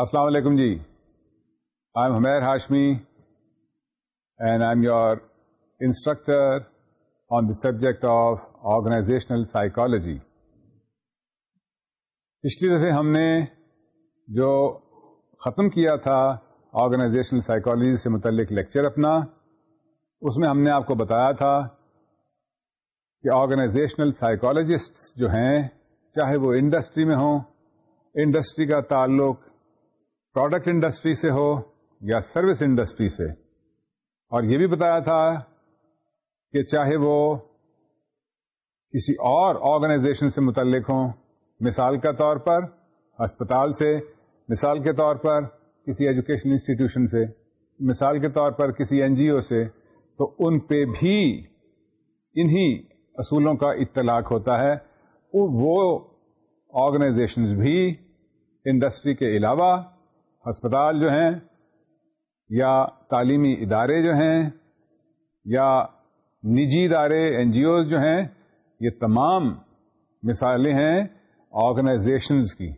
السلام علیکم جی I am Humair Hashmi and I am your instructor on the subject of organizational psychology پچھلی دفعہ ہم نے جو ختم کیا تھا آرگنائزیشنل سائیکالوجی سے متعلق لیکچر اپنا اس میں ہم نے آپ کو بتایا تھا کہ آرگنائزیشنل سائیکالوجسٹ جو ہیں چاہے وہ انڈسٹری میں ہوں انڈسٹری کا تعلق پروڈکٹ انڈسٹری سے ہو یا سروس انڈسٹری سے اور یہ بھی بتایا تھا کہ چاہے وہ کسی اور آرگنائزیشن سے متعلق ہوں مثال کے طور پر ہسپتال سے مثال کے طور پر کسی ایجوکیشن انسٹیٹیوشن سے مثال کے طور پر کسی این جی او سے تو ان پہ بھی انہی اصولوں کا اطلاق ہوتا ہے وہ آرگنائزیشنز بھی انڈسٹری کے علاوہ ہسپتال جو ہیں یا تعلیمی ادارے جو ہیں یا نجی ادارے این جی اوز جو ہیں یہ تمام مثالیں ہیں آرگنائزیشنز کی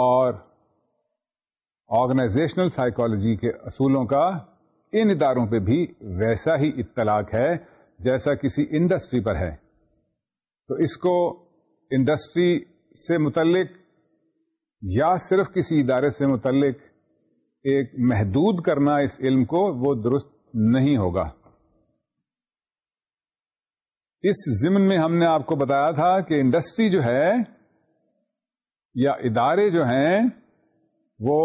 اور آرگنائزیشنل سائیکالوجی کے اصولوں کا ان اداروں پہ بھی ویسا ہی اطلاق ہے جیسا کسی انڈسٹری پر ہے تو اس کو انڈسٹری سے متعلق یا صرف کسی ادارے سے متعلق ایک محدود کرنا اس علم کو وہ درست نہیں ہوگا اس ضمن میں ہم نے آپ کو بتایا تھا کہ انڈسٹری جو ہے یا ادارے جو ہیں وہ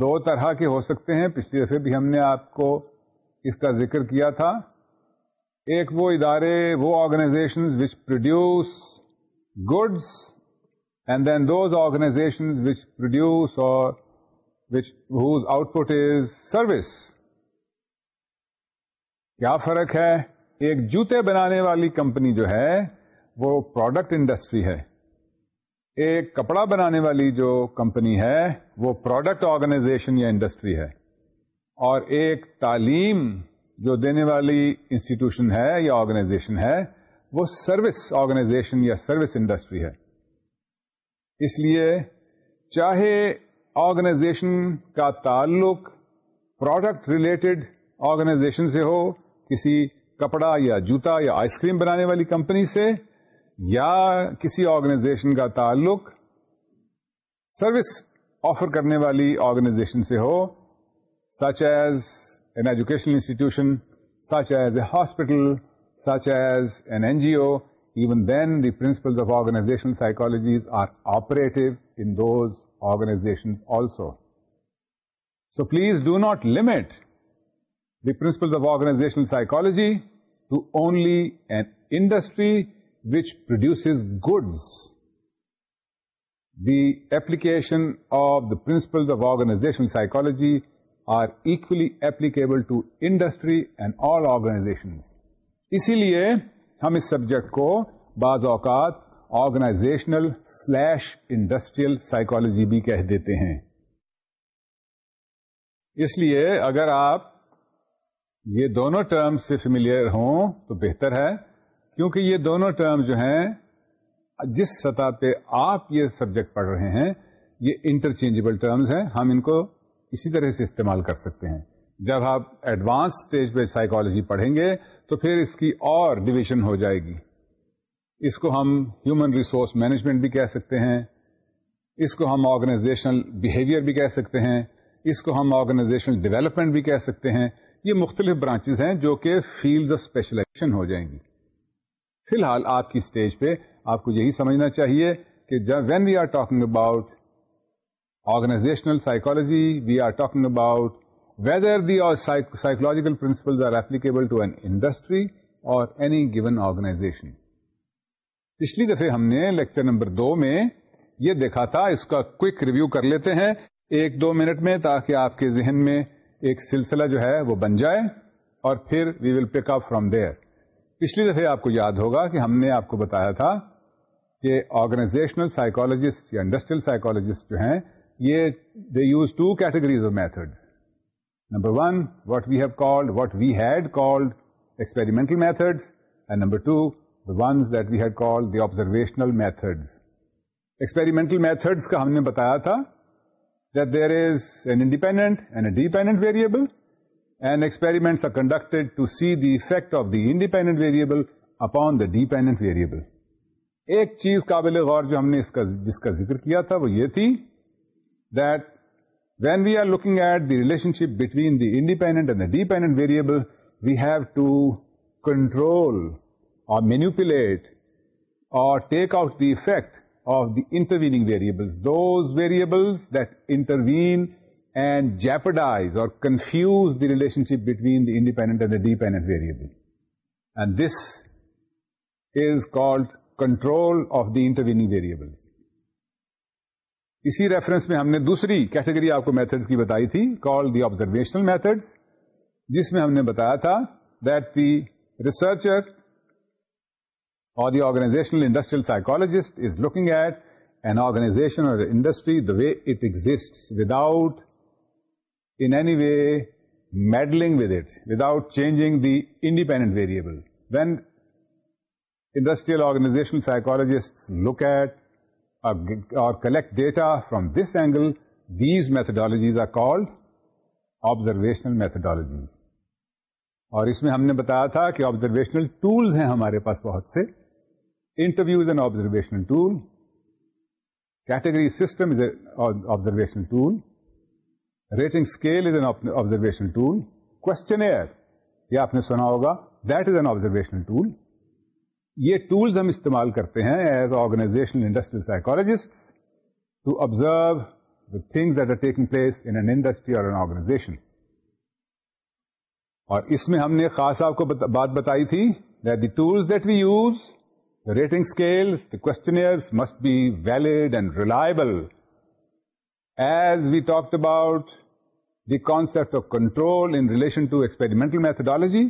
دو طرح کے ہو سکتے ہیں پچھلی دفعہ بھی ہم نے آپ کو اس کا ذکر کیا تھا ایک وہ ادارے وہ organization which produce goods and then those which which produce اور سروس کیا فرق ہے ایک جوتے بنانے والی کمپنی جو ہے وہ پروڈکٹ انڈسٹری ہے ایک کپڑا بنانے والی جو کمپنی ہے وہ پروڈکٹ آرگنائزیشن یا انڈسٹری ہے اور ایک تعلیم جو دینے والی انسٹیٹیوشن ہے یا آرگنائزیشن ہے وہ سروس آرگنائزیشن یا سروس انڈسٹری ہے اس لیے چاہے آرگنائزیشن کا تعلق پروڈکٹ ریلیٹڈ آرگنائزیشن سے ہو کسی کپڑا یا جوتا یا آئس کریم بنانے والی کمپنی سے یا کسی آرگنائزیشن کا تعلق سروس آفر کرنے والی آرگنائزیشن سے ہو such as an educational institution such as a hospital such as an N G O Even then, the principles of organizational psychologies are operative in those organizations also. So please do not limit the principles of organizational psychology to only an industry which produces goods. The application of the principles of organizational psychology are equally applicable to industry and all organizations. इसीलिए ہم اس subject کو بعض اوقات organizational slash industrial psychology بھی کہہ دیتے ہیں اس لیے اگر آپ یہ دونوں ٹرم سے فیملیئر ہوں تو بہتر ہے کیونکہ یہ دونوں ٹرم جو ہیں جس سطح پہ آپ یہ سبجیکٹ پڑھ رہے ہیں یہ انٹرچینجبل ٹرمز ہیں ہم ان کو اسی طرح سے استعمال کر سکتے ہیں جب آپ ایڈوانس سٹیج پہ سائیکالوجی پڑھیں گے تو پھر اس کی اور ڈویژن ہو جائے گی اس کو ہم ہیومن ریسورس مینجمنٹ بھی کہہ سکتے ہیں اس کو ہم آرگنائزیشنل بہیویئر بھی کہہ سکتے ہیں اس کو ہم آرگنائزیشنل ڈیولپمنٹ بھی کہہ سکتے ہیں یہ مختلف برانچز ہیں جو کہ فیلڈ آف اسپیشلائزیشن ہو جائیں گی فی الحال آپ کی اسٹیج پہ آپ کو یہی سمجھنا چاہیے کہ جب when we are talking about organizational psychology we are talking about whether uh, an industry an any given organization. پچھلی دفعہ ہم نے لیکچر نمبر دو میں یہ دیکھا تھا اس کا ریویو کر لیتے ہیں ایک دو منٹ میں تاکہ آپ کے ذہن میں ایک سلسلہ جو ہے وہ بن جائے اور پھر we will pick up from there پچھلی دفعہ آپ کو یاد ہوگا کہ ہم نے آپ کو بتایا تھا کہ آرگنائزیشنل سائیکولوجسٹ یا انڈسٹریل سائیکولوجسٹ جو ہیں یہ they use two categories of methods کا ہم نے بتایا تھا that's independent variable and ایکسپیریمنٹکٹیڈ to see the effect of the independent variable upon the dependent variable ایک چیز قابل غور جو ہم نے جس کا ذکر کیا تھا وہ یہ تھی دیک When we are looking at the relationship between the independent and the dependent variable, we have to control or manipulate or take out the effect of the intervening variables, those variables that intervene and jeopardize or confuse the relationship between the independent and the dependent variable. And this is called control of the intervening variables. اسی reference میں ہم نے دوسری category آپ کو methods کی بتائی تھی کال دی آبزرویشنل میتھڈ جس میں ہم نے بتایا تھا دیٹ دی ریسرچر اور the organizational industrial psychologist is looking at an organization اور industry the way it exit without any way meddling with it without changing the independent variable when industrial organizational psychologist look at Uh, or collect data from this angle, these methodologies are called observational methodologies. اور اس میں ہم نے بتایا تھا کہ observational tools ہیں ہمارے پاس بہت سے interview an observational tool category system is an observational tool rating scale is an observational tool questionnaire یہ آپ نے سنا ہوگا that is an observational tool یہ ٹولز ہم استعمال کرتے ہیں as organizational industrial psychologist to observe the thing that are taking place in an industry اور این آرگنائزیشن اور اس میں ہم نے خاص آپ کو بات بتائی تھی that the tools that we use the rating scale the questionnaires must be valid and reliable as we talk about the concept of control in relation to experimental methodology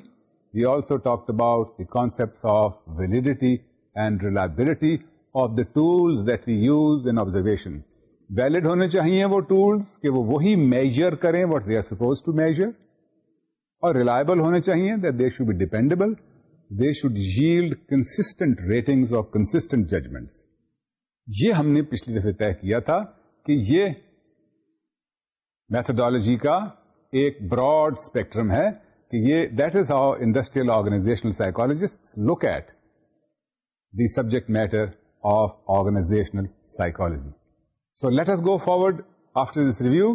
also talk about the concept of validity and reliability of the tools that we use in observation valid ہونے چاہیے وہ tools کہ وہی measure کریں what we are suppose to measure اور reliable ہونے چاہیے that they should be dependable they should yield constant ratings of constant judgment یہ ہم نے پچھلی دفعہ طے کیا تھا کہ یہ میتھڈالوجی کا ایک براڈ اسپیکٹرم ہے کہ یہ that is how industrial organizational psychologist look at the subject matter of organizational psychology so let's go forward after this review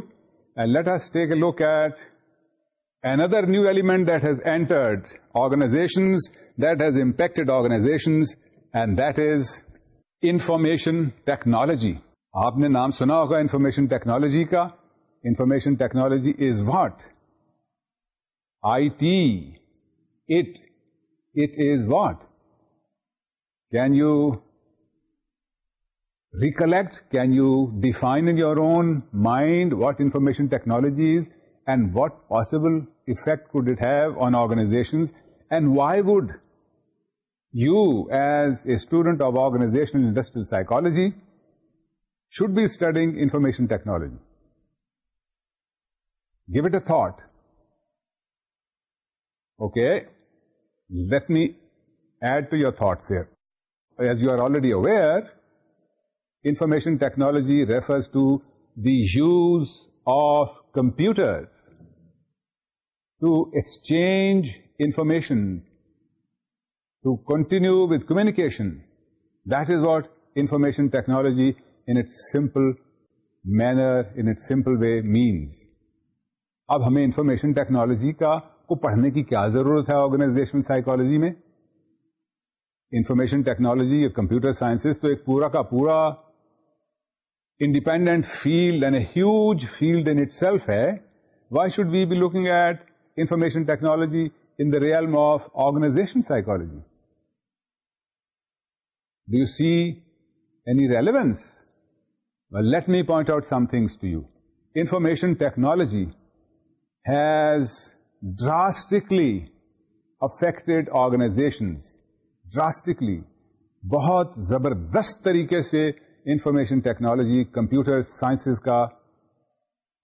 and let's take a look at another new element that has entered organizations that has impacted organizations and that is information technology آپ نے نام سنا ہوگا information technology کا information technology is what IT. It is what? Can you recollect? Can you define in your own mind what information technology is and what possible effect could it have on organizations? And why would you, as a student of organizational industrial psychology, should be studying information technology? Give it a thought. Let me add to your this is you are already aware information technology refers to the use of computer to exchange information to continue with communication this what information technology in simple manner in simple way means اب ہمیں information technology کا کو پڑھنے کی کیا ضرورت ہے organization psychology میں انفارمیشن ٹیکنالوجی یا کمپیوٹر تو ایک پورا پورا کا independent field and a huge field in itself ہے why should we be looking at information technology in the realm of organization psychology do you see any relevance let me point out some things to you information technology has drastically affected organizations drastically بہت زبردست طریقے سے information technology computer sciences کا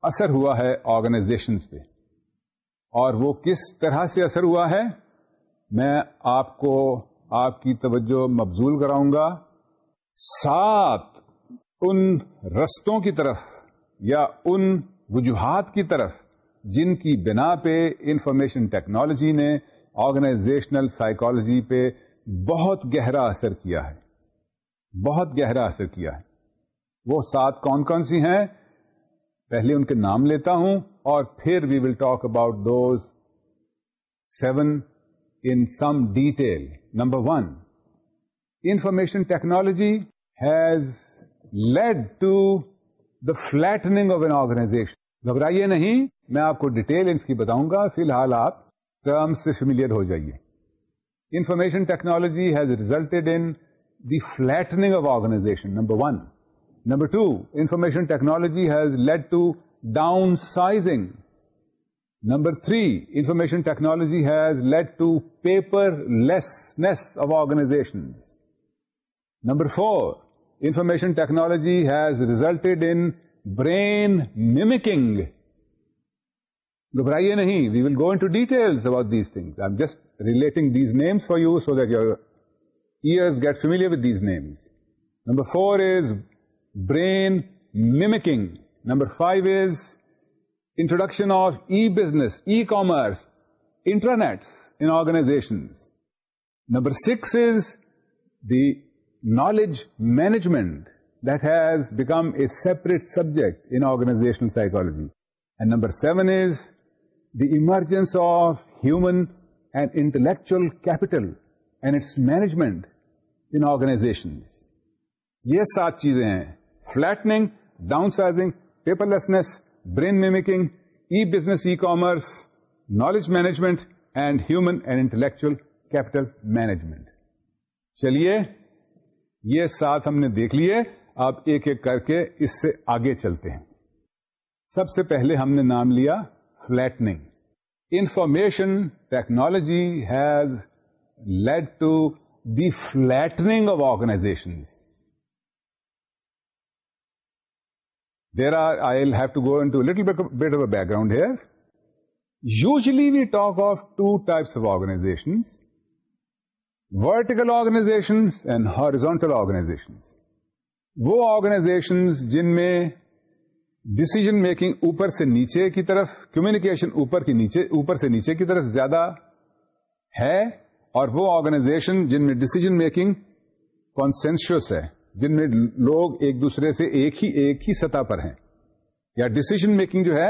اثر ہوا ہے organizations پہ اور وہ کس طرح سے اثر ہوا ہے میں آپ کو آپ کی توجہ مبزول کراؤں گا ساتھ ان رستوں کی طرف یا ان وجوہات کی طرف جن کی بنا پہ انفارمیشن ٹیکنالوجی نے آرگنائزیشنل سائیکالوجی پہ بہت گہرا اثر کیا ہے بہت گہرا اثر کیا ہے وہ سات کون کون سی ہیں پہلے ان کے نام لیتا ہوں اور پھر we will talk about those seven in some detail number one information technology has lead to the flattening of an organization گھبرائیے نہیں میں آپ کو ڈیٹیل اس کی بتاؤں گا فی الحال آپ ٹرمس سے فیملیئر ہو جائیے information technology has resulted in the flattening of organization number one number two information technology has lead to downsizing number three information technology has lead to paperlessness of organization number four information technology has resulted in brain mimicking گھبرائیے نہیں we will go in to about these I just relating these names for you so that your ear get with these names number four is brain mimicking number five is introduction of e business e commerce internet in organizations number six is the knowledge management that has become a separate subject in organizational psychology and number seven is the emergence of human and intellectual capital and management in organization یہ سات چیزیں ہیں flattening downsizing paperlessness brain mimicking e business e commerce knowledge management and human and intellectual capital management چلیے یہ سات ہم نے دیکھ لیے آپ ایک ایک کر کے اس سے آگے چلتے ہیں سب سے پہلے ہم نے نام لیا flattening information technology has lead to the flattening of organization there are I have to go into little bit of background here usually we talk of two types of organization vertical organizations and horizontal organizations وہ organizations جن میں decision making اوپر سے نیچے کی طرف communication اوپر کی نیچے اوپر سے نیچے کی طرف زیادہ ہے اور وہ آرگنائزیشن جن میں ڈسیزن میکنگ کانسینشیس ہے جن میں لوگ ایک دوسرے سے ایک ہی ایک ہی سطح پر ہیں یا ڈسیزن میکنگ جو ہے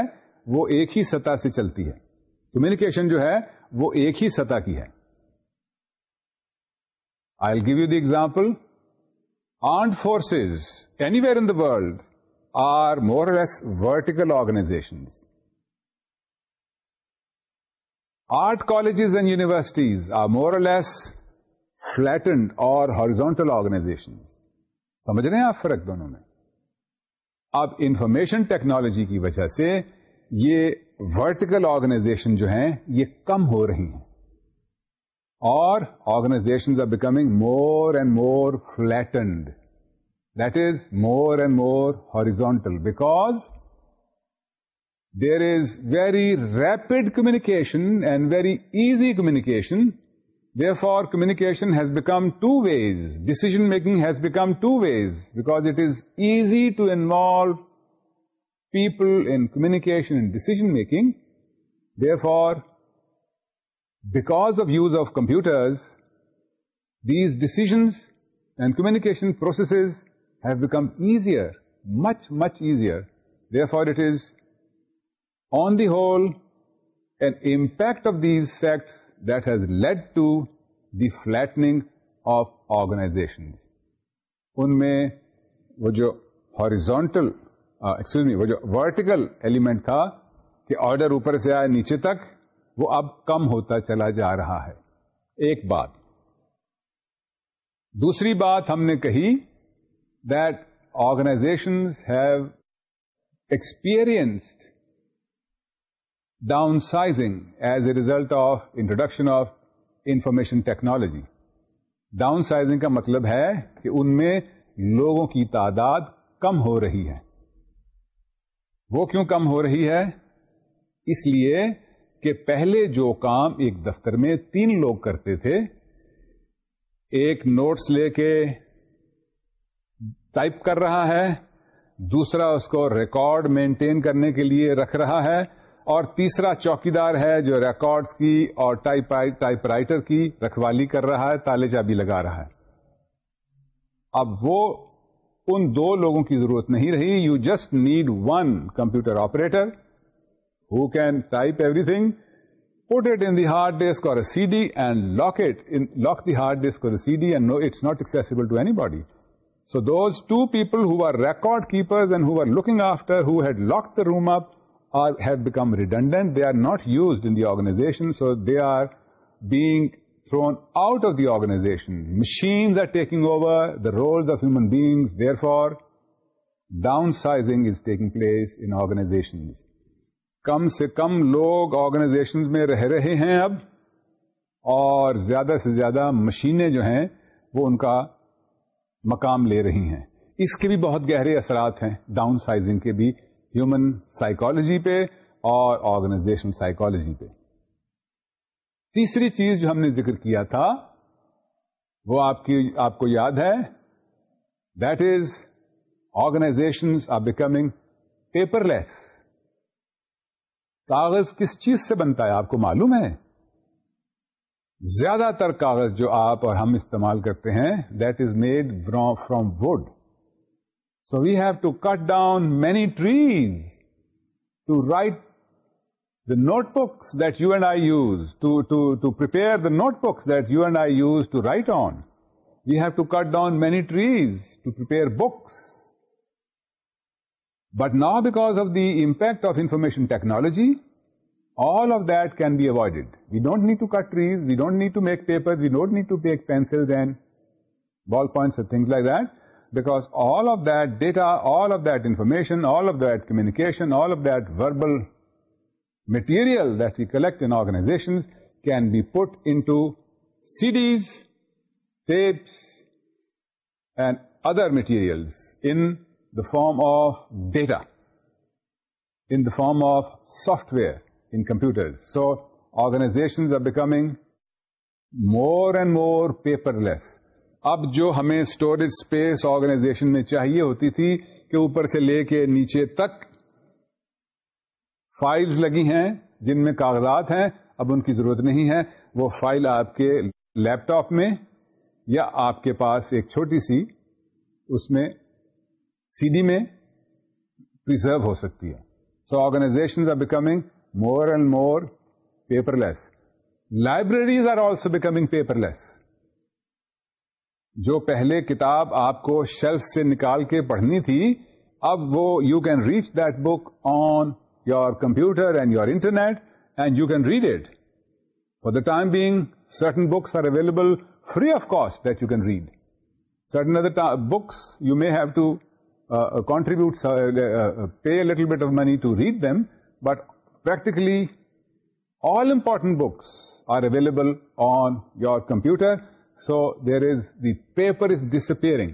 وہ ایک ہی سطح سے چلتی ہے کمیونیکیشن جو ہے وہ ایک ہی سطح کی ہے I give you the example armed forces anywhere in the world more less vertical colleges art colleges and universities are less flattened اور ہارزونٹل آرگنائزیشن سمجھ رہے ہیں آپ فرق دونوں میں اب انفارمیشن ٹیکنالوجی کی وجہ سے یہ ورٹیکل آرگنائزیشن جو ہیں یہ کم ہو رہی ہیں اور organization are becoming more and more flattened That is more and more horizontal, because there is very rapid communication and very easy communication. Therefore, communication has become two ways. Decision making has become two ways, because it is easy to involve people in communication and decision making. Therefore, because of use of computers, these decisions and communication processes have easier much much easier there Therefore, it is on the whole an impact of these facts that has lead to the flattening of organization ان میں وہ جو horizontal می وہ جو vertical element تھا کہ order اوپر سے آیا نیچے تک وہ اب کم ہوتا چلا جا رہا ہے ایک بات دوسری بات ہم نے کہی organization have experienced downsizing as a result of introduction of information technology downsizing کا مطلب ہے کہ ان میں لوگوں کی تعداد کم ہو رہی ہے وہ کیوں کم ہو رہی ہے اس لیے کہ پہلے جو کام ایک دفتر میں تین لوگ کرتے تھے ایک نوٹس لے کے ٹائپ کر رہا ہے دوسرا اس کو ریکارڈ مینٹین کرنے کے لیے رکھ رہا ہے اور تیسرا چوکی دار ہے جو ریکارڈ کی اور ٹائپ رائٹر کی رکھوالی کر رہا ہے تالے چابی لگا رہا ہے اب وہ ان دو لوگوں کی ضرورت نہیں رہی you just need one computer operator who can type everything put it in hard disk اور C D and lock it lock the hard اور C D and no it's not accessible to anybody people redundant. Record keepers and used they are not so they the being so out are bag organization. Out of the over the over of human bags there for down sizing is taking organizations. کم سے کم لوگ organization میں رہ رہے ہیں اب اور زیادہ سے زیادہ مشینیں جو ہیں وہ ان کا مقام لے رہی ہیں اس کے بھی بہت گہرے اثرات ہیں ڈاؤن سائزنگ کے بھی ہیومن سائیکولوجی پہ اور آرگنائزیشن سائیکولوجی پہ تیسری چیز جو ہم نے ذکر کیا تھا وہ آپ کی آپ کو یاد ہے that is organization are becoming paperless کاغذ کس چیز سے بنتا ہے آپ کو معلوم ہے زیادہ تر کاغذ جو آپ اور ہم استعمال کرتے ہیں دیٹ از میڈ بر from wood so have to cut down many trees to write the notebooks that you and I use to to to پر notebooks that you and I use to write on we have to cut down many trees to books but now because of the impact of information technology All of that can be avoided. We don't need to cut trees, we don't need to make papers, we don't need to make pencils and ballpoints and things like that, because all of that data, all of that information, all of that communication, all of that verbal material that we collect in organizations can be put into CDs, tapes, and other materials in the form of data, in the form of software, computer so So are becoming more and more paperless اب جو ہمیں storage space organization میں چاہیے ہوتی تھی کہ اوپر سے لے کے نیچے تک فائلز لگی ہیں جن میں کاغذات ہیں اب ان کی ضرورت نہیں ہے وہ فائل آپ کے لیپ ٹاپ میں یا آپ کے پاس ایک چھوٹی سی اس میں سی ڈی میں پرزرو ہو سکتی ہے so organization are becoming more and more paperless. Libraries are also becoming paperless جو پہلے کتاب آپ کو شیلف سے نکال کے پڑھنی تھی اب وہ you can reach that book on your computer and your internet and you can read it for the time being certain books are available free of cost that you can read certain other books you may have to contribute pay little bit money to read them but practically all important books are available on your computer so there is the paper is disappearing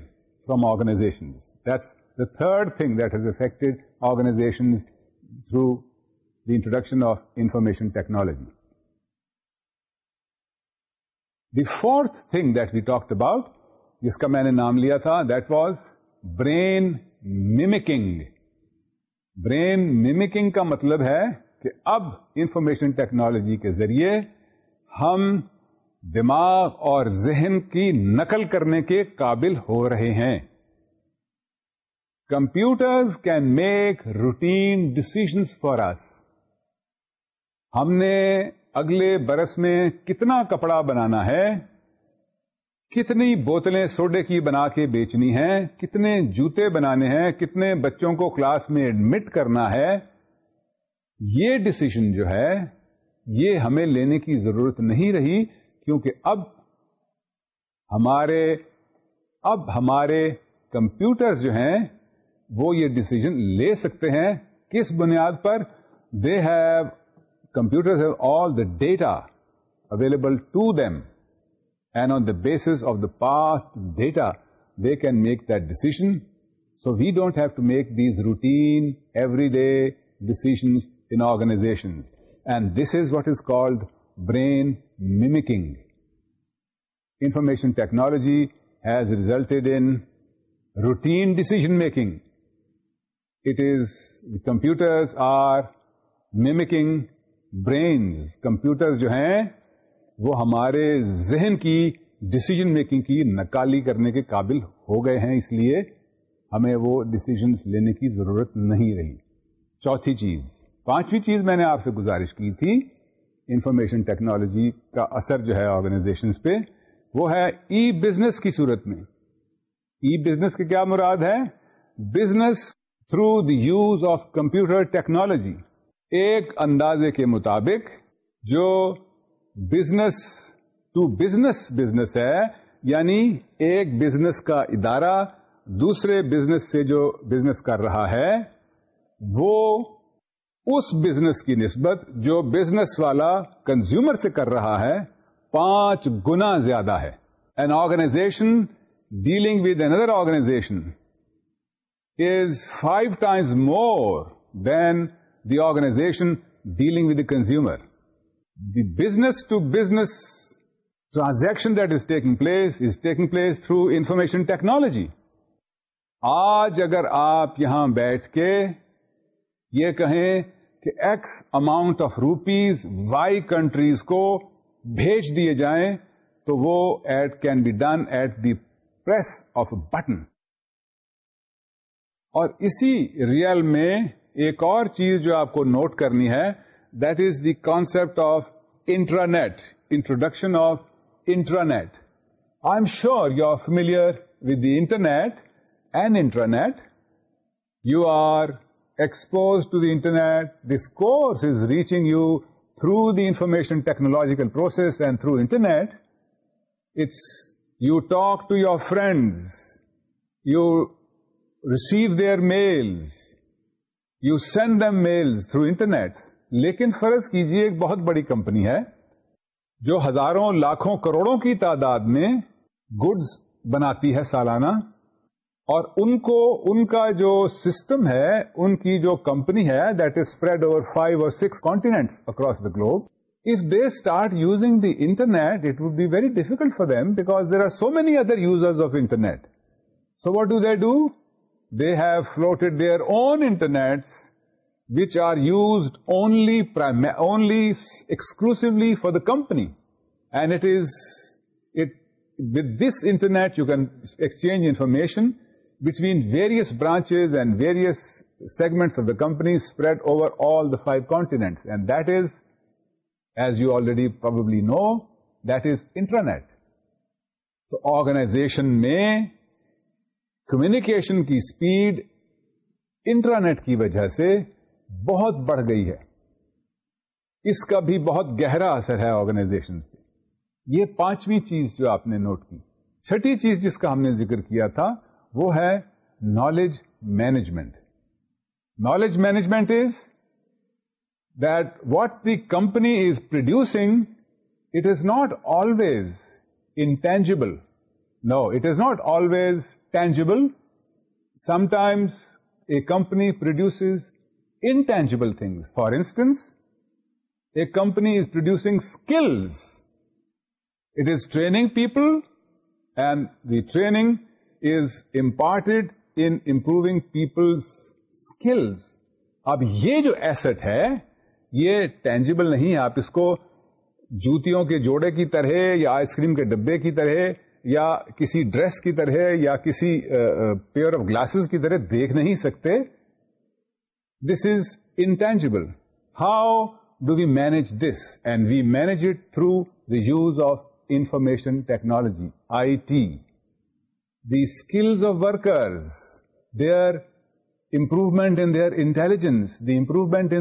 from organisation that's the third thing that as affect organizations through the introduction of information technology the fourth thing that we talked about جس کا میں نے نام لیا تھا that was brain mimicking brain mimicking کا مطلب ہے کہ اب انفارمیشن ٹیکنالوجی کے ذریعے ہم دماغ اور ذہن کی نقل کرنے کے قابل ہو رہے ہیں computers can make routine decisions for us ہم نے اگلے برس میں کتنا کپڑا بنانا ہے کتنی بوتلیں سوڈے کی بنا کے بیچنی ہیں کتنے جوتے بنانے ہیں کتنے بچوں کو کلاس میں ایڈمٹ کرنا ہے یہ ڈسیزن جو ہے یہ ہمیں لینے کی ضرورت نہیں رہی کیونکہ اب ہمارے اب ہمارے کمپیوٹر جو ہیں وہ یہ ڈسیزن لے سکتے ہیں کس بنیاد پر they have computer all the data available to them and on the basis of the past data they can make that decision so we don't have to make these routine everyday decisions organization and this is what is called brain information technology has resulted in routine decision making it is computer are مکنگ brains computer جو ہیں وہ ہمارے ذہن کی decision making کی نکالی کرنے کے قابل ہو گئے ہیں اس لیے ہمیں وہ ڈسیزنس لینے کی ضرورت نہیں رہی چوتھی چیز پانچویں چیز میں نے آپ سے گزارش کی تھی انفارمیشن ٹیکنالوجی کا اثر جو ہے آرگنائزیشن پہ وہ ہے ای بزنس کی صورت میں ای بزنس کی کیا مراد ہے business through the use of computer technology ایک اندازے کے مطابق جو بزنس ٹو بزنس بزنس ہے یعنی ایک بزنس کا ادارہ دوسرے بزنس سے جو بزنس کر رہا ہے وہ اس بزنس کی نسبت جو بزنس والا کنزیومر سے کر رہا ہے پانچ گنا زیادہ ہے این آرگنائزیشن ڈیلنگ ود اندر organization is five times more than the organization dealing with the consumer the business to business transaction that is taking place is taking place through information technology آج اگر آپ یہاں بیٹھ کے یہ کہیں کہ X amount of rupees Y countries کو بھیج دیے جائیں تو وہ at can be done at the press of button اور اسی ریئل میں ایک اور چیز جو آپ کو نوٹ کرنی ہے that is the concept of intranet introduction of intranet I am sure you are familiar with the internet and intranet you are expose to the internet this course is reaching you through the information technological process and through internet it's you talk to your friends you receive their mails you send them mails through internet لیکن فرض کیجیے ایک بہت بڑی company ہے جو ہزاروں لاکھوں کروڑوں کی تعداد میں گڈز بناتی ہے سالانہ اور ان کو ان کا جو سسٹم ہے ان کی جو کمپنی ہے that is spread over five اور six continents across the globe if they start using the internet it would be very difficult for them because there are so many other users of internet so what do they do they have floated their own internet which are used only only exclusively for the company and it is with this internet you can exchange information between various branches and various segment of the company spread over all the five continent and that is as you already probably know that is internet تو organization میں communication کی speed internet کی وجہ سے بہت بڑھ گئی ہے اس کا بھی بہت گہرا اثر ہے آرگنائزیشن پہ یہ پانچویں چیز جو آپ نے نوٹ کی چھٹی چیز جس کا ہم نے ذکر کیا تھا وہ ہے knowledge management knowledge management is that what the company is producing it is not always intangible no it is not always tangible sometimes a company produce intangible things for instance a company is producing skills it is training people and the training is important improving people skill اب یہ جو asset ہے یہ tangible نہیں ہے آپ اس کو جوتیوں کے جوڑے کی طرح یا آئس کریم کے ڈبے کی طرح یا کسی ڈریس کی طرح یا کسی پیئر آف گلاسز کی طرح دیکھ نہیں سکتے this is intangible how do we manage this and we manage it through the use of information technology I T the skills of workers their improvement in their intelligence the improvement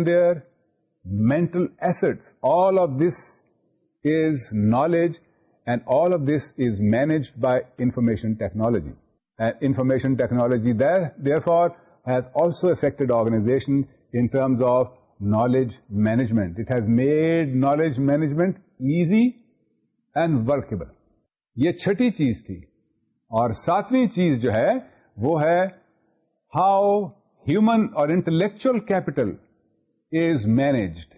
intellect all of this is knowledge and all of this is manage by information technology and information technology therefore has also affect organizations of knowledge management has made knowledge management easy and workable یہ چھٹی چیز تھی اور ساتویں چیز جو ہے وہ ہے ہاؤ ہیومن اور intellectual capital is managed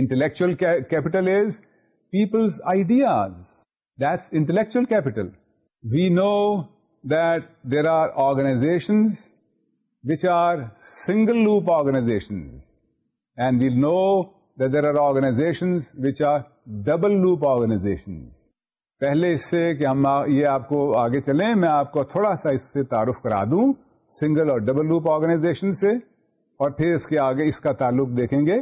intellectual capital is people's ideas that's intellectual capital we know that there are organizations which are single loop organizations and we know that there are organizations which are double loop organizations پہلے اس سے کہ ہم یہ آپ کو آگے چلیں میں آپ کو تھوڑا سا اس سے تعارف کرا دوں سنگل اور ڈبل لوپ آرگنائزیشن سے اور پھر اس کے آگے اس کا تعلق دیکھیں گے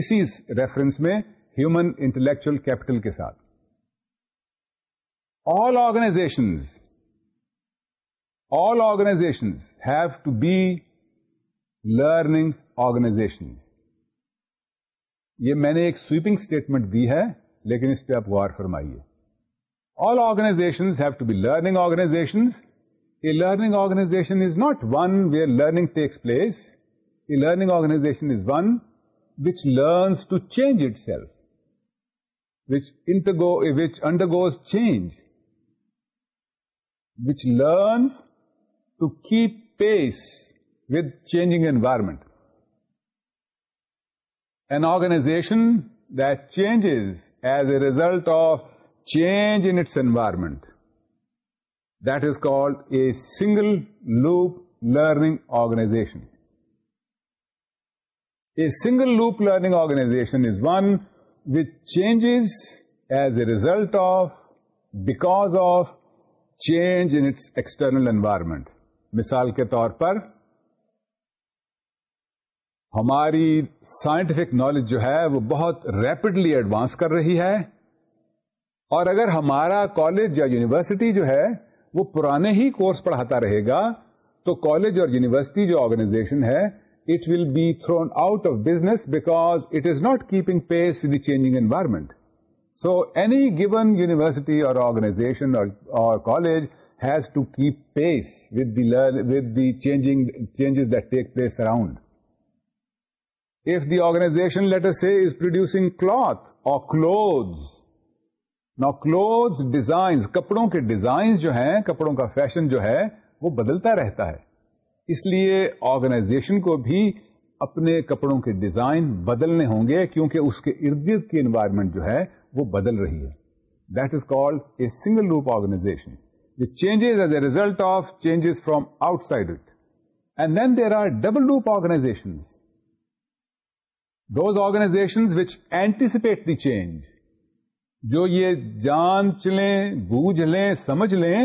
اسی ریفرنس میں ہیومن انٹلیکچل کیپٹل کے ساتھ all organizations all organization have to be learning organization یہ میں نے ایک سویپنگ اسٹیٹمنٹ دی ہے لیکن اس پہ آپ غور فرمائیے All organizations have to be learning organizations. A learning organization is not one where learning takes place. A learning organization is one which learns to change itself, which undergoes change, which learns to keep pace with changing environment. An organization that changes as a result of change environment. That that is a a single loop learning organization a single loop learning organization is one changes changes as a result of of, of change its external environment مثال کے طور پر ہماری scientific knowledge جو ہے وہ بہت rapidly advance کر رہی ہے اور اگر ہمارا کالج یا یونیورسٹی جو ہے وہ پرانے ہی کورس پڑھاتا رہے گا تو کالج اور یونیورسٹی جو آرگنائزیشن ہے it will be thrown out of business because it is not keeping pace in changing environment so any given university اور آرگنائزیشن اور college has to keep pace with with the changing changes that take place around F the organization letter say is producing cloth اور clothes cloth design کپڑوں کے design جو ہیں کپڑوں کا fashion جو ہے وہ بدلتا رہتا ہے اس لیے آرگنائزیشن کو بھی اپنے کپڑوں کے ڈیزائن بدلنے ہوں گے کیونکہ اس کے ارد گرد کی انوائرمنٹ جو ہے وہ بدل رہی ہے that is call a single loop organization changes as a result of changes from outside it and then there are double loop organization which anticipate the change جو یہ جانچ لیں بوجھ لیں سمجھ لیں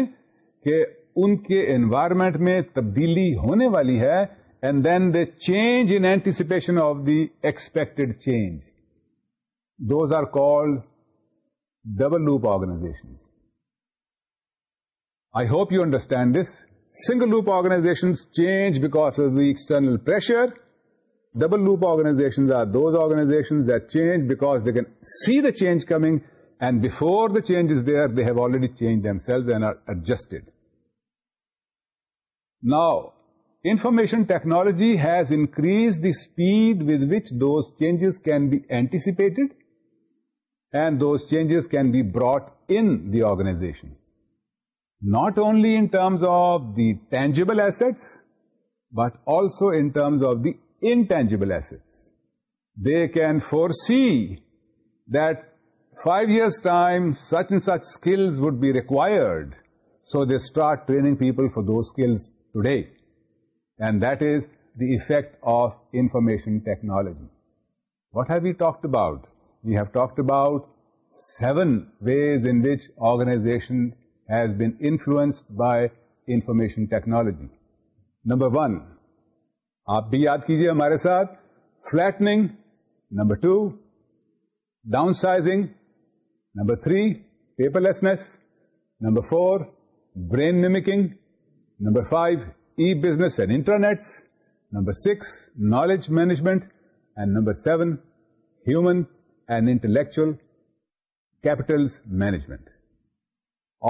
کہ ان کے انوائرمنٹ میں تبدیلی ہونے والی ہے and then they change anticipation of the expected change those are called double loop organization I hope you understand this single loop organization change because of the external pressure double loop organization are those organization that change because they can see the change coming And before the change is there, they have already changed themselves and are adjusted. Now, information technology has increased the speed with which those changes can be anticipated and those changes can be brought in the organization. Not only in terms of the tangible assets, but also in terms of the intangible assets. They can foresee that five years time such and such skills would be required so they start training people for دل today and that is the effect of information technology what have we talked about we have talked about seven ways in which organization has بیملسڈ by information technology number one آپ بھی یاد کیجیے ہمارے ساتھ flattening number two downsizing number three paperlessness number four brain mimicking number five E business and internets number six knowledge management and number seven human and intellectual capitals management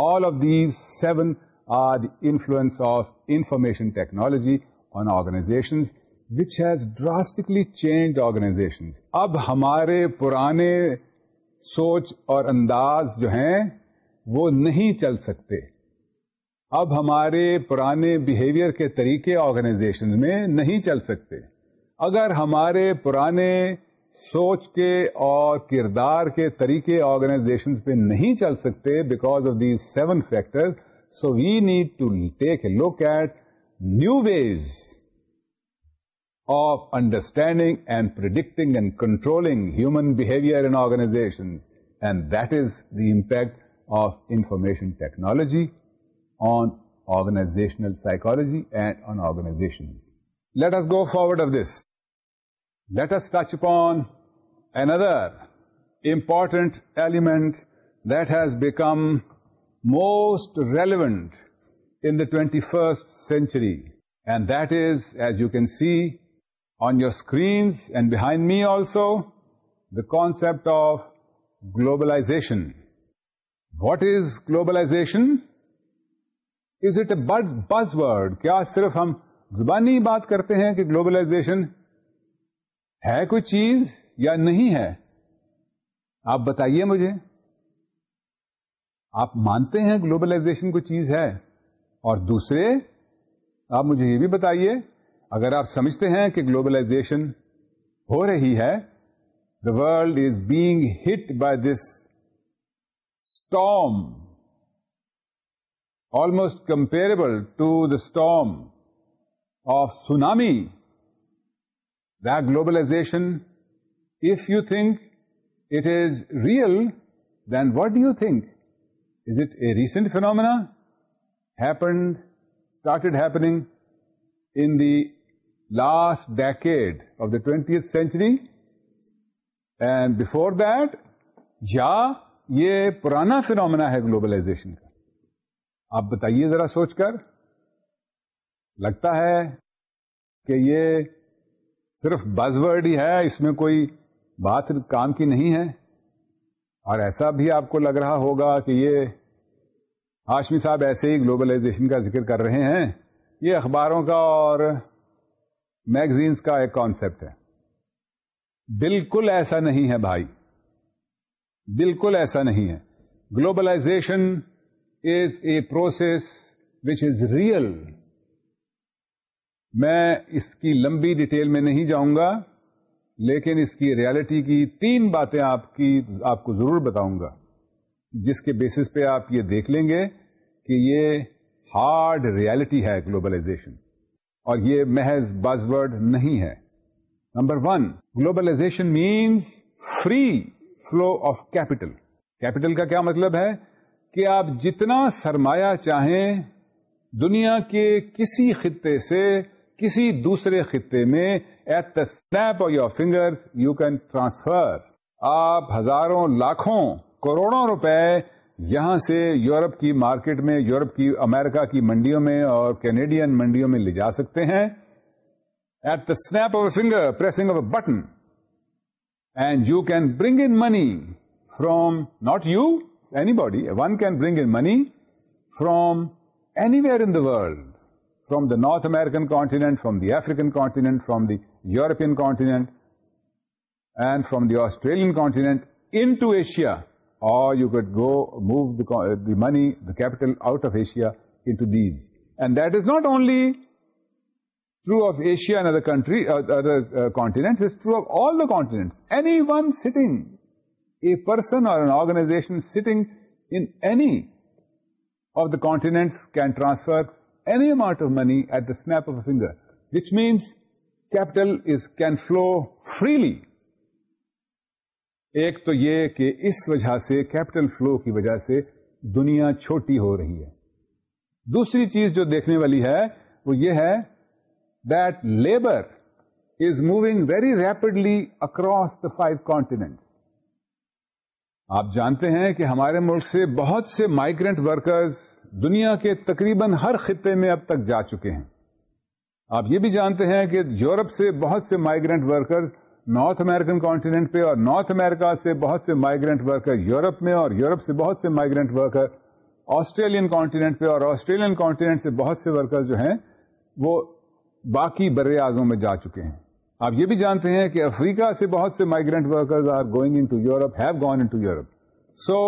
all of these seven are the influence of information technology on organization which has drastically change organization اب ہمارے پرانے سوچ اور انداز جو ہیں وہ نہیں چل سکتے اب ہمارے پرانے بہیویئر کے طریقے آرگنائزیشن میں نہیں چل سکتے اگر ہمارے پرانے سوچ کے اور کردار کے طریقے آرگنائزیشن پہ نہیں چل سکتے because of these seven factor so we need to take a look at new ways of understanding and predicting and controlling human behavior in organizations. And that is the impact of information technology on organizational psychology and on organizations. Let us go forward of this. Let us touch upon another important element that has become most relevant in the 21st century. And that is, as you can see, on your screens and behind me also the concept of globalization. What is globalization? Is it a bed buzz word کیا صرف ہم زبانی بات کرتے ہیں کہ globalisation ہے کوئی چیز یا نہیں ہے آپ بتائیے مجھے آپ مانتے ہیں گلوبلائزیشن کوئی چیز ہے اور دوسرے آپ مجھے یہ بھی بتائیے اگر آپ سمجھتے ہیں کہ گلوبلائزیشن ہو رہی ہے the world is being hit by this storm almost comparable to the storm of tsunami the globalization if you think it is real then what you think is it a recent happened started happening in the last decade of the twentieth century and before یہ پرانا phenomena ہے globalisation کا آپ بتائیے ذرا سوچ کر لگتا ہے کہ یہ صرف بز ورڈ ہی ہے اس میں کوئی بات کام کی نہیں ہے اور ایسا بھی آپ کو لگ رہا ہوگا کہ یہ ہاشمی صاحب ایسے ہی گلوبلائزیشن کا ذکر کر رہے ہیں یہ اخباروں کا اور میگزینس کا ایک کانسیپٹ ہے بالکل ایسا نہیں ہے بھائی بالکل ایسا نہیں ہے globalization is a process which is real میں اس کی لمبی ڈیٹیل میں نہیں جاؤں گا لیکن اس کی ریالٹی کی تین باتیں آپ کی آپ کو ضرور بتاؤں گا جس کے بیسس پہ آپ یہ دیکھ لیں گے کہ یہ ہارڈ ریالٹی ہے گلوبلائزیشن اور یہ محض باز ورڈ نہیں ہے number one globalization means free flow of capital capital کا کیا مطلب ہے کہ آپ جتنا سرمایہ چاہیں دنیا کے کسی خطے سے کسی دوسرے خطے میں at the snap of your finger you can transfer آپ ہزاروں لاکھوں کروڑوں روپے یہاں سے یورپ کی مارکیٹ میں یورپ کی امیرکا کی منڈیوں میں اور کینیڈین منڈیوں میں لے جا سکتے ہیں at the snap of a finger pressing of a button and you can bring in money from not you anybody one can bring in money from anywhere in the world from the north American continent from the African continent from the European continent and from the Australian continent into Asia or you could go move the money, the capital out of Asia into these. And that is not only true of Asia and other country, uh, other uh, continents, it's true of all the continents. Anyone sitting, a person or an organization sitting in any of the continents can transfer any amount of money at the snap of a finger, which means capital can flow freely ایک تو یہ کہ اس وجہ سے capital flu کی وجہ سے دنیا چھوٹی ہو رہی ہے دوسری چیز جو دیکھنے والی ہے وہ یہ ہے that labour is moving very rapidly across the five continent آپ جانتے ہیں کہ ہمارے ملک سے بہت سے مائگرینٹ ورکرز دنیا کے تقریباً ہر خطے میں اب تک جا چکے ہیں آپ یہ بھی جانتے ہیں کہ یورپ سے بہت سے migrant workers north American continent پہ اور نارتھ امیرکا سے بہت سے مائیگرنٹ ورکر یورپ میں اور یورپ سے بہت سے مائیگرنٹ ورکر آسٹریلین کانٹیننٹ پہ اور آسٹریلین کانٹیننٹ سے بہت سے ورکر جو ہیں وہ باقی بر اعظموں میں جا چکے ہیں آپ یہ بھی جانتے ہیں کہ افریقہ سے بہت سے migrant workers are going into Europe have gone into Europe so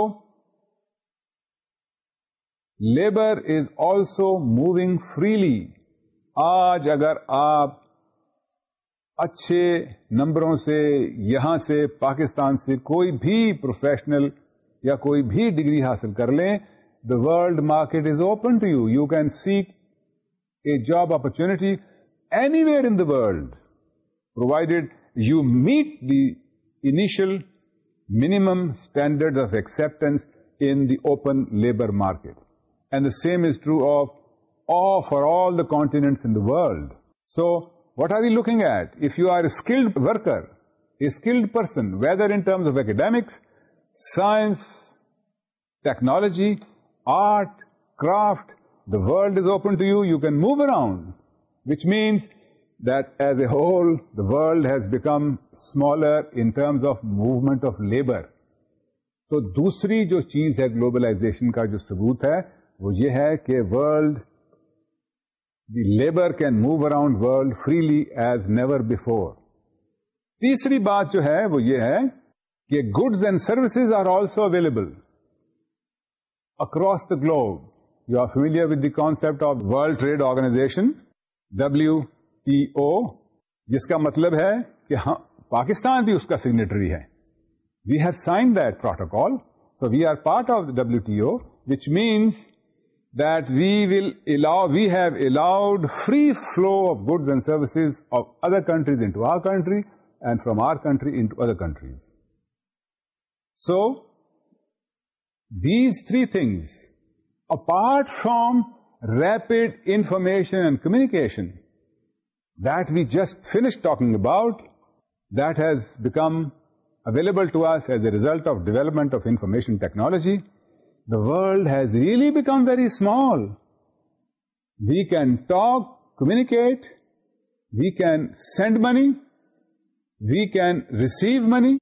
labour is also moving freely آج اگر آپ اچھے نمبروں سے یہاں سے پاکستان سے کوئی بھی پروفیشنل یا کوئی بھی ڈگری حاصل کر لیں the world market is open to you you can seek a job anywhere in the world provided you meet the initial minimum standard of acceptance in the open labour market and the same is true of for all the continents in world so a are looking at skilled you whether in person of of science, technology art craft the world is open to you you can move around which means that as a whole the world has become smaller in terms of movement of labour تو دوسری جو چیز ہے globalisation کا جو ثبوت ہے وہ یہ ہے کہ world the labour can move around world freely as never before تیسری بات جو ہے وہ یہ ہے کہ goods and services are also available across the globe you are familiar with the concept of world trade organization W T O جس کا مطلب ہے کہ ہاں پاکستان بھی اس کا سگنیٹری ہے we have sign that protocol so we are part of the W T O which means that we have allowed free flow of goods and services of other countries into our country and from our country into other countries. So, these three things, apart from rapid information and communication that we just finished talking about, that has become available to us as a result of development of information technology, the world has really become very small. We can talk, communicate, we can send money, we can receive money,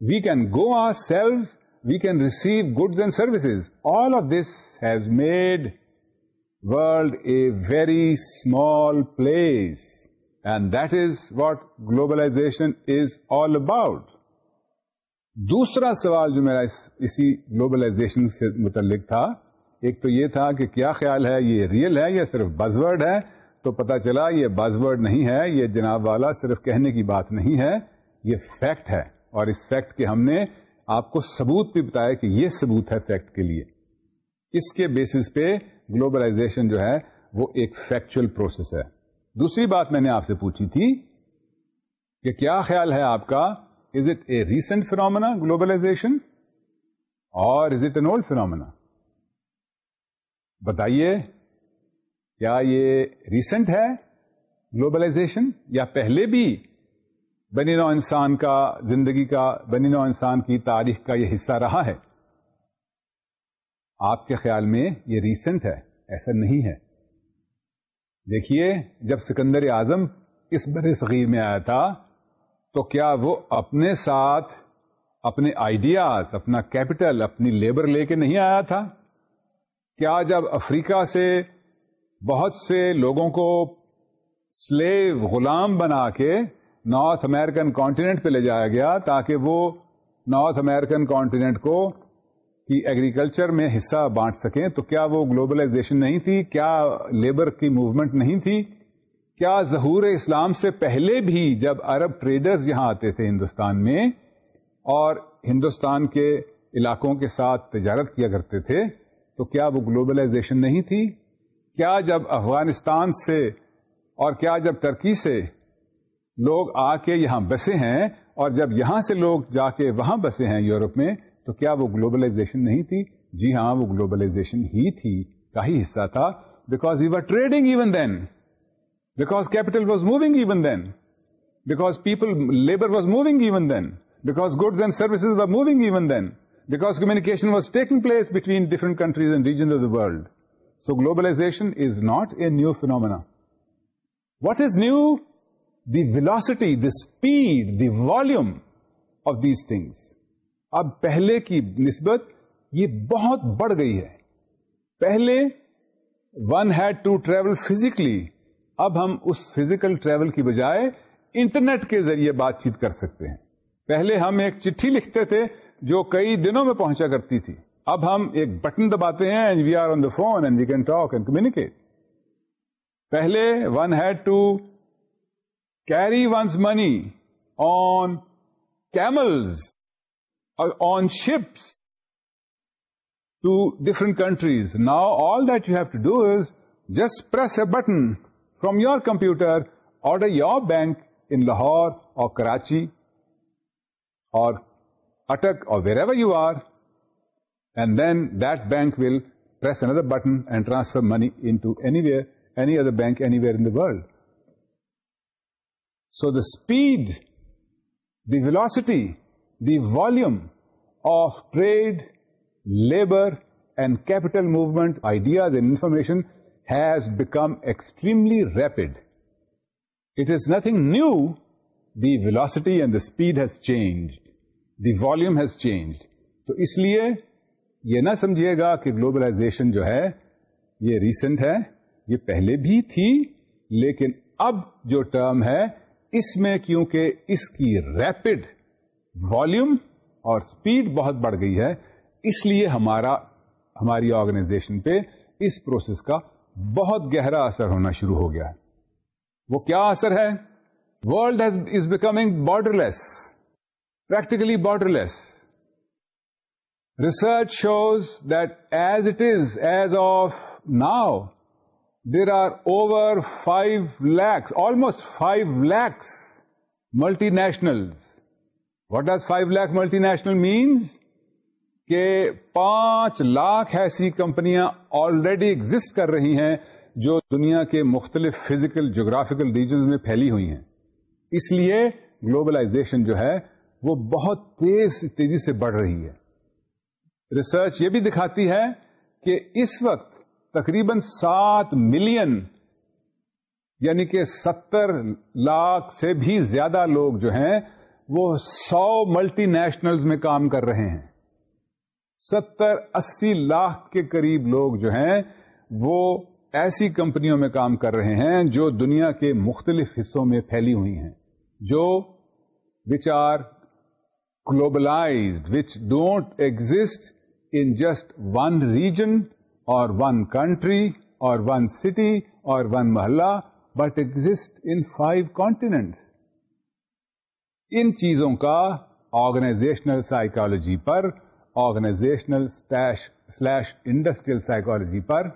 we can go ourselves, we can receive goods and services. All of this has made world a very small place, and that is what globalization is all about. دوسرا سوال جو میرا اس, اسی globalisation سے متعلق تھا ایک تو یہ تھا کہ کیا خیال ہے یہ ریئل ہے یا صرف بزورڈ ہے تو پتا چلا یہ بزورڈ نہیں ہے یہ جناب والا صرف کہنے کی بات نہیں ہے یہ فیکٹ ہے اور اس فیکٹ کے ہم نے آپ کو ثبوت بھی بتایا کہ یہ ثبوت ہے فیکٹ کے لیے اس کے بیسس پہ گلوبلائزیشن جو ہے وہ ایک فیکچوئل پروسیس ہے دوسری بات میں نے آپ سے پوچھی تھی کہ کیا خیال ہے آپ کا ریسنٹ phenomena گلوبلائزیشن اور is it an old phenomena بتائیے کیا یہ ریسنٹ ہے گلوبلائزیشن یا پہلے بھی بنی نو انسان کا زندگی کا بنی نو انسان کی تاریخ کا یہ حصہ رہا ہے آپ کے خیال میں یہ ریسنٹ ہے ایسا نہیں ہے دیکھیے جب سکندر اعظم اس بر صغیر میں آیا تھا تو کیا وہ اپنے ساتھ اپنے آئیڈیاز اپنا کیپٹل اپنی لیبر لے کے نہیں آیا تھا کیا جب افریقہ سے بہت سے لوگوں کو سلیو غلام بنا کے نارتھ امیرکن کانٹیننٹ پہ لے جایا گیا تاکہ وہ نارتھ امیرکن کانٹیننٹ کو کی ایگریکلچر میں حصہ بانٹ سکیں تو کیا وہ گلوبلائزیشن نہیں تھی کیا لیبر کی موومنٹ نہیں تھی کیا ظہور اسلام سے پہلے بھی جب عرب ٹریڈرز یہاں آتے تھے ہندوستان میں اور ہندوستان کے علاقوں کے ساتھ تجارت کیا کرتے تھے تو کیا وہ گلوبلائزیشن نہیں تھی کیا جب افغانستان سے اور کیا جب ٹرکی سے لوگ آ کے یہاں بسے ہیں اور جب یہاں سے لوگ جا کے وہاں بسے ہیں یورپ میں تو کیا وہ گلوبلائزیشن نہیں تھی جی ہاں وہ گلوبلائزیشن ہی تھی کا ہی حصہ تھا because you are trading even then because capital was moving even then back people labour was moving good services even then بکشن different countries and so globalization is not a new phenomena what is new the velocity the speed the volume of these things اب پہلے کی نسبت یہ بہت بڑھ گئی ہے پہلے one had to travel physically اب ہم اس فزیکل ٹریول کی بجائے انٹرنیٹ کے ذریعے بات چیت کر سکتے ہیں پہلے ہم ایک چٹھی لکھتے تھے جو کئی دنوں میں پہنچا کرتی تھی اب ہم ایک بٹن دباتے ہیں and we are on the phone and we can talk and communicate پہلے one had to carry one's money on camels or on ships to different countries now all that you have to do is just press a button From your computer, order your bank in Lahore or Karachi or Attak or wherever you are, and then that bank will press another button and transfer money into anywhere, any other bank anywhere in the world. So the speed, the velocity, the volume of trade, labor, and capital movement, ideas and information extremely rapid it is nothing new the velocity and speed has change the volume تو اس لیے یہ نہ سمجھیے گا کہ globalisation جو ہے یہ ریسنٹ ہے یہ پہلے بھی تھی لیکن اب جو ٹرم ہے اس میں کیونکہ اس کی ریپڈ والیوم اور اسپیڈ بہت بڑھ گئی ہے اس لیے ہمارا ہماری آرگنائزیشن پہ اس پروسیس کا بہت گہرا اثر ہونا شروع ہو گیا ہے وہ کیا اثر ہے world has is becoming borderless practically borderless research shows that as it is as of now there are over five lakhs almost five lakhs multinational what does five lakh multinational means کہ پانچ لاکھ ایسی کمپنیاں already exit کر رہی ہیں جو دنیا کے مختلف فزیکل جغرافیکل ریجن میں پھیلی ہوئی ہیں اس لیے گلوبلائزیشن جو ہے وہ بہت تیز تیزی سے بڑھ رہی ہے ریسرچ یہ بھی دکھاتی ہے کہ اس وقت تقریباً سات ملین یعنی کہ ستر لاکھ سے بھی زیادہ لوگ جو ہیں وہ سو ملٹی نیشنلز میں کام کر رہے ہیں ستر اسی لاکھ کے قریب لوگ جو ہیں وہ ایسی کمپنیوں میں کام کر رہے ہیں جو دنیا کے مختلف حصوں میں پھیلی ہوئی ہیں جو which are which don't exist in just one region or one country or one city or one محلہ but exist in five continents ان چیزوں کا آرگنائزیشنل سائیکالوجی پر آرگنائزیشنل سلیش انڈسٹریل سائیکالوجی پر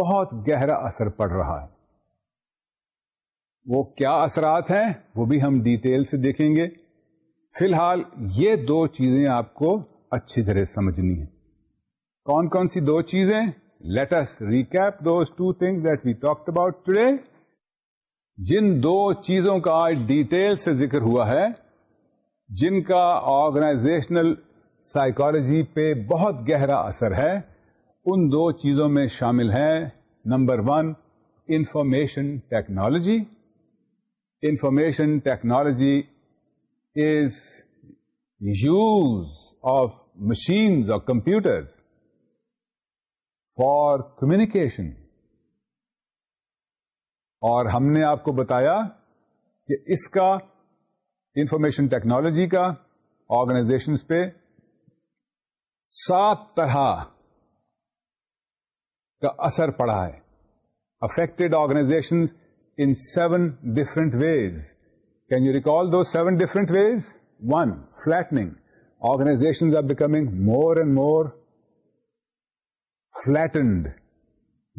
بہت گہرا اثر پڑ رہا ہے وہ کیا اثرات ہیں وہ بھی ہم ڈیٹیل سے دیکھیں گے فی الحال یہ دو چیزیں آپ کو اچھی طرح سمجھنی ہے کون کون سی دو چیزیں let's recap those two thing that we talk about today جن دو چیزوں کا آج ڈیٹیل سے ذکر ہوا ہے جن کا آرگنائزیشنل سائیکالوجی پہ بہت گہرا اثر ہے ان دو چیزوں میں شامل ہیں number one information technology information technology is use of machines اور کمپیوٹرز فار کمیونیکیشن اور ہم نے آپ کو بتایا کہ اس کا انفارمیشن ٹیکنالوجی کا آرگنائزیشن پہ سات طرح کا اثر پڑا ہے affected organization in seven different ways can you recall do seven different ways one flattening organization are becoming more and more flattened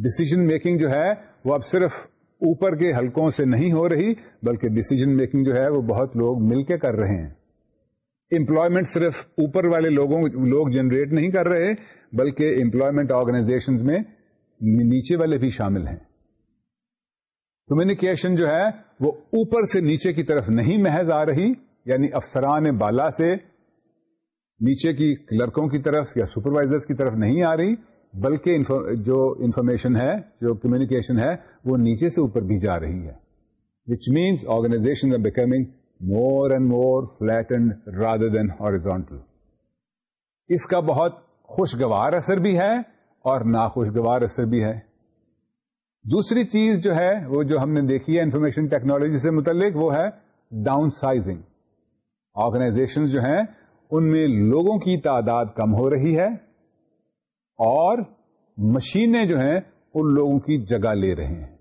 decision making جو ہے وہ اب صرف اوپر کے ہلکوں سے نہیں ہو رہی بلکہ ڈسیزن میکنگ جو ہے وہ بہت لوگ مل کے کر رہے ہیں امپلائمنٹ صرف اوپر والے لوگوں لوگ جنریٹ نہیں کر رہے بلکہ امپلائمنٹ آرگنائزیشن میں نیچے والے بھی شامل ہیں کمیونیکیشن جو ہے وہ اوپر سے نیچے کی طرف نہیں محض آ رہی یعنی افسران بالا سے نیچے کی کلرکوں کی طرف یا سپروائزر کی طرف نہیں آ رہی بلکہ جو انفارمیشن ہے جو کمیونیکیشن ہے وہ نیچے سے اوپر بھی جا رہی ہے which means organization are becoming more and more flattened rather than horizontal اس کا بہت خوشگوار اثر بھی ہے اور ناخوشگوار اثر بھی ہے دوسری چیز جو ہے وہ جو ہم نے دیکھی ہے انفارمیشن ٹیکنالوجی سے متعلق وہ ہے ڈاؤن سائزنگ آرگنائزیشن جو ہیں ان میں لوگوں کی تعداد کم ہو رہی ہے اور مشینیں جو ہیں ان لوگوں کی جگہ لے رہے ہیں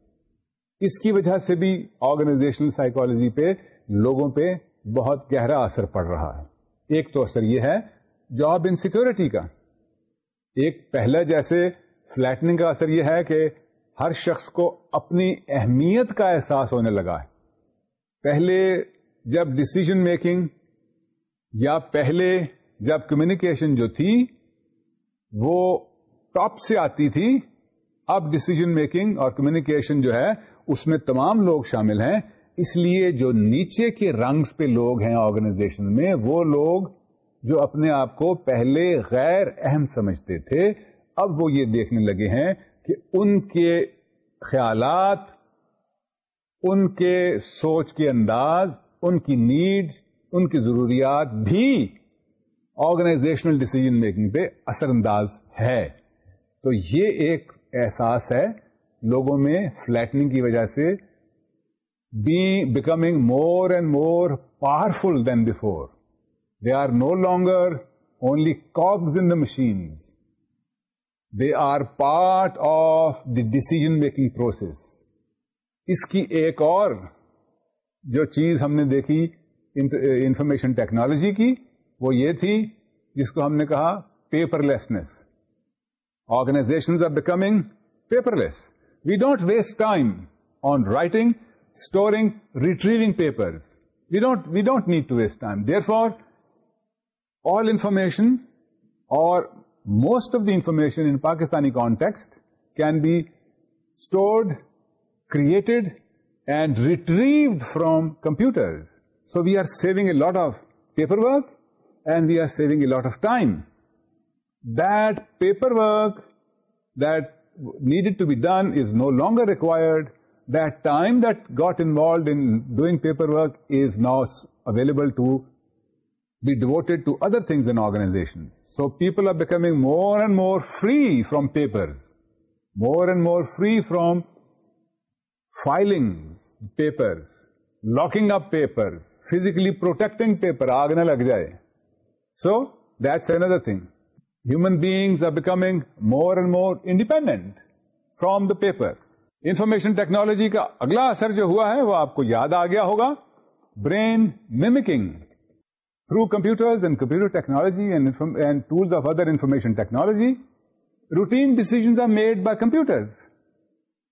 اس کی وجہ سے بھی آرگنائزیشنل سائیکالوجی پہ لوگوں پہ بہت گہرا اثر پڑ رہا ہے ایک تو اثر یہ ہے جاب انسیکیورٹی کا ایک پہلے جیسے فلیٹنگ کا اثر یہ ہے کہ ہر شخص کو اپنی اہمیت کا احساس ہونے لگا ہے پہلے جب ڈسیزن میکنگ یا پہلے جب کمیونیکیشن جو تھی وہ ٹاپ سے آتی تھی اب ڈسیزن میکنگ اور کمیونیکیشن جو ہے اس میں تمام لوگ شامل ہیں اس لیے جو نیچے کے رنگس پہ لوگ ہیں آرگنائزیشن میں وہ لوگ جو اپنے آپ کو پہلے غیر اہم سمجھتے تھے اب وہ یہ دیکھنے لگے ہیں کہ ان کے خیالات ان کے سوچ کے انداز ان کی نیڈز ان کی ضروریات بھی آرگنائزیشنل ڈسیزن میکنگ پہ اثر انداز ہے تو یہ ایک احساس ہے لوگوں میں فلیٹنگ کی وجہ سے be becoming more and more powerful than before. They are no longer only cogs in the machines. They are part of the decision making process. اس کی ایک اور جو چیز ہم نے دیکھی انفارمیشن ٹیکنالوجی کی وہ یہ تھی جس کو ہم نے کہا paperlessness organization are becoming paperless we don't waste time on writing storing, retrieving papers. We don't need to waste time. Therefore, all information or most of the information in Pakistani context can be stored, created and retrieved from computers. So we are saving a lot of paperwork and we are saving a lot of time. That paperwork that needed to be done is no longer required time that involved in doing paperwork is not available to be devoted to other things and organization so people are becoming more and more free from papers more and more free from filing paper lock up paper physically protecting paper آگے لگ جائے so this another thing human beings are becoming more and more independent from the paper information technology کا اگلا اثر جو ہوا ہے وہ آپ کو یاد آ گیا ہوگا brain mimicking through computer technology tools of other information technology routine decisions are made by computer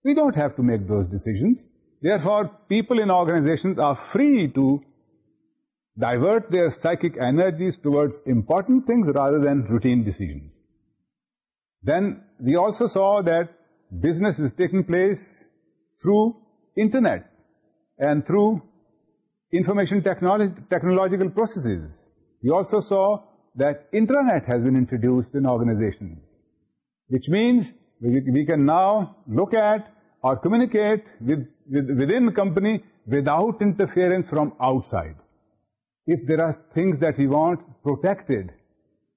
we don't have to make those decisions therefore people in organization are free to divert their energies towards important things rather than routine decisions then we also saw that Business is taking place through internet and through information technological processes. We also saw that intranet has been introduced in organizations, which means we can now look at or communicate within the company without interference from outside. If there are things that we want protected,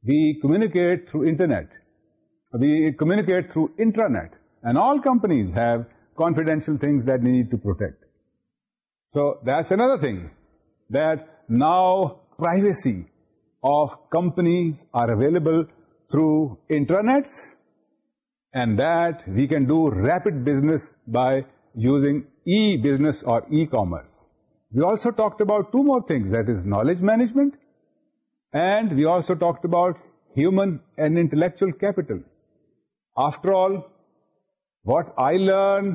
we communicate through intranet. And all companies have confidential things that they need to protect. So that's another thing, that now privacy of companies are available through intranets, and that we can do rapid business by using e-business or e-commerce. We also talked about two more things, that is knowledge management, and we also talked about human and intellectual capital. After all, what I learn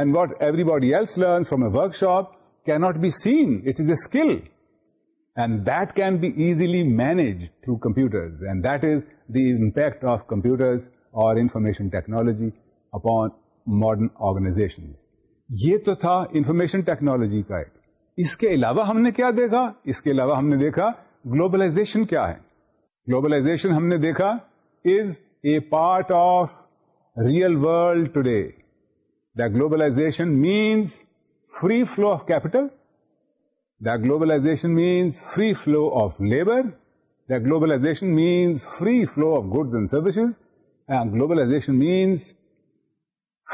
and what every workshop else learn from a workshop can't be seen it is a skill and computers. Be easily is through impact of computers اور information technology upon modern organization یہ تو تھا انفارمیشن technology کا ایک اس کے علاوہ ہم نے کیا دیکھا اس کے علاوہ ہم نے دیکھا گلوبلائزیشن کیا ہے گلوبلائزیشن ہم نے دیکھا is a part of real world today, that globalization means free flow of capital, that globalization means free flow of labor, that globalization means free flow of goods and services, and globalization means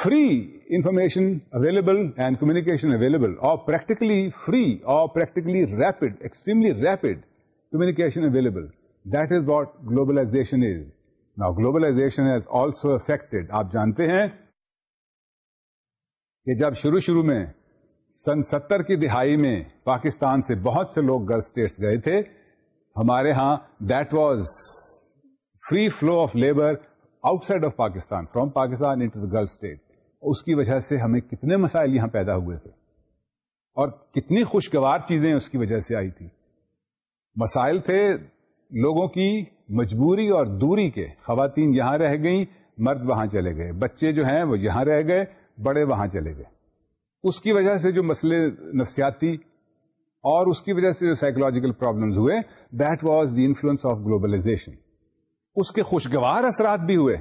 free information available and communication available, or practically free, or practically rapid, extremely rapid communication available. That is what globalization is. Globalization کہ جب شروع شروع میں سن ستر کی دہائی میں پاکستان سے بہت سے لوگ گرل اسٹیٹس گئے تھے ہمارے ہاں that was free flow of labour outside of Pakistan from Pakistan into the Gulf state اس کی وجہ سے ہمیں کتنے مسائل یہاں پیدا ہوئے تھے اور کتنی خوشگوار چیزیں اس کی وجہ سے آئی تھی مسائل تھے لوگوں کی مجبوری اور دوری کے خواتین یہاں رہ گئیں مرد وہاں چلے گئے بچے جو ہیں وہ یہاں رہ گئے بڑے وہاں چلے گئے اس کی وجہ سے جو مسئلے نفسیاتی اور اس کی وجہ سے جو psychological problem that was the influence of globalization اس کے خوشگوار اثرات بھی ہوئے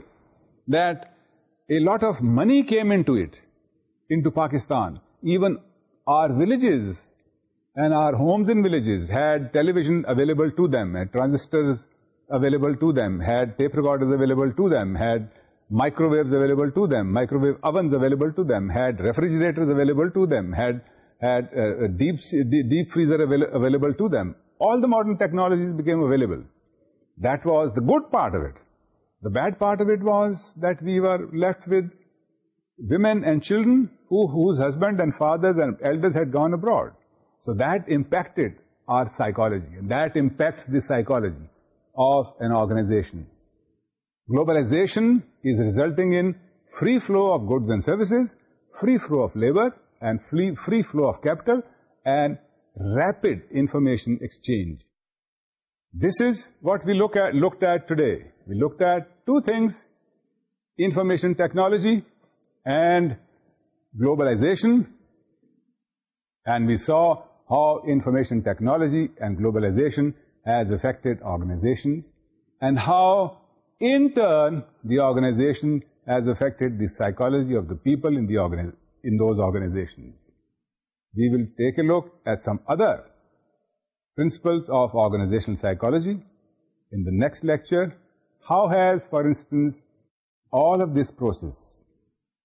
that a lot of money came into it into Pakistan even our villages and our homes and villages had television available to them, had transistors available to them, had tape recorders available to them, had microwaves available to them, microwave ovens available to them, had refrigerators available to them, had uh, uh, deep freezer available to them. All the modern technologies became available. That was the good part of it. The bad part of it was that we were left with women and children whose husbands and fathers and elders had gone abroad. So that impacted our psychology, and that impacts the psychology of an organization. Globalization is resulting in free flow of goods and services, free flow of labor, and free flow of capital, and rapid information exchange. This is what we looked at today. We looked at two things, information technology and globalization, and we saw how information technology and globalization has affected organizations, and how, in turn, the organization has affected the psychology of the people in those organizations. We will take a look at some other principles of organizational psychology in the next lecture. How has, for instance, all of this process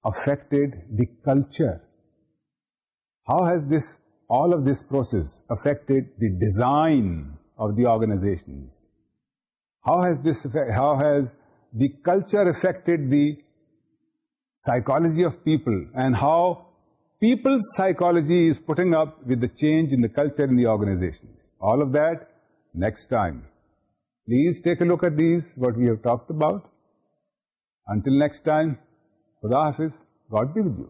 affected the culture? How has this all of this process affected the design of the organizations. How has the culture affected the psychology of people, and how people's psychology is putting up with the change in the culture in the organizations? All of that next time. Please take a look at these, what we have talked about. Until next time, Khuda Hafiz, God be with you.